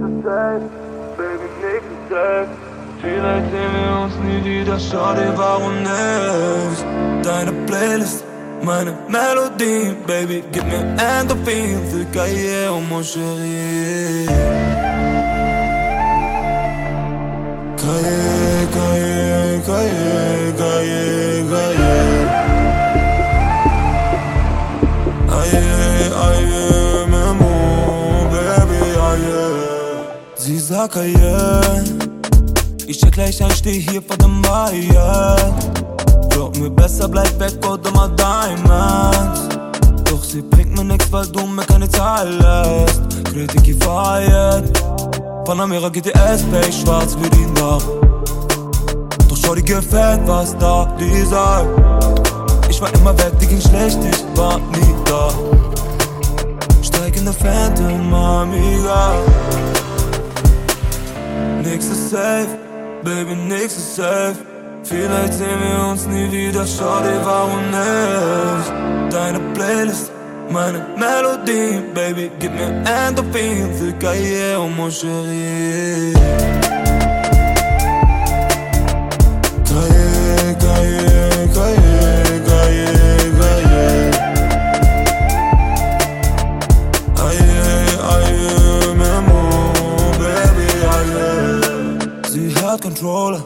Baby, nix ist safe. Vielleicht uns nie wieder, schau dir warum nicht. Deine Playlist, meine Melodie, Baby, gib mir Endorphin für Karriere, und Moscherie Sie sagt aïe. Ich check gleich ein, steh hier vor dem Meier. Glaub mir besser, bleib weg oder mal Diamonds. Doch sie bringt mir nix, weil du mir keine Zahl lässt. Kritik gefeiert. Panamera GTS, Pay schwarz wie die Nacht. Doch schau dir gefällt, was da die sagt. Ich war immer weg, die ging schlecht, ich war nie da. Steig in der Phantom, Amiga. Nix ist safe, Baby, nix ist safe. Vielleicht sehen wir uns nie wieder, schau warum nicht. Deine Playlist, meine Melodie, Baby, gib mir Endorphin für Karriere, oh mon Controller.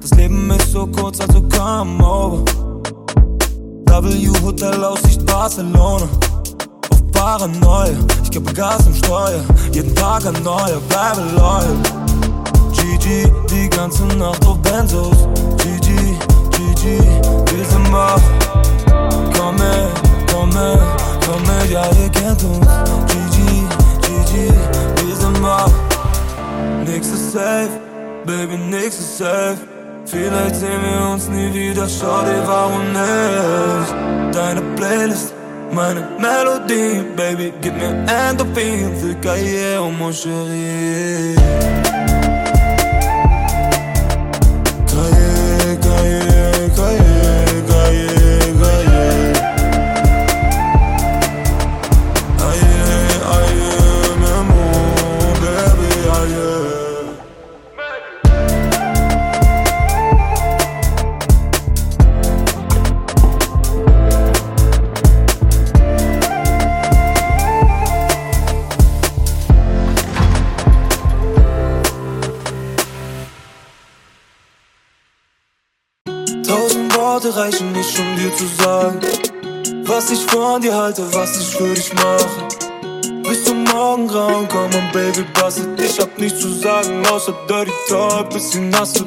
Das Leben ist so kurz, also come over. W Hotel Aussicht Barcelona. Auf Paranoia, ich gebe Gas im Steuer. Jeden Tag ein neuer, bleibe loyal. GG, die ganze Nacht auf Benzos. GG, GG, wir sind wach. Komm mit, komm mit, komm mit, ja, ihr kennt uns. GG, GG, wir sind wach. Ist safe, Baby, nix ist safe. Vielleicht sehen wir uns nie wieder, schau dir warum nicht. Deine Playlist, meine Melodie, Baby, gib mir Endorphin für Karriere, oh mon Worte reichen nicht, um dir zu sagen, was ich von dir halte, was ich für dich mache. Bis zum Morgengrauen, komm on Baby, bass it. Ich hab nichts zu sagen, außer Dirty Talk, bisschen nasse.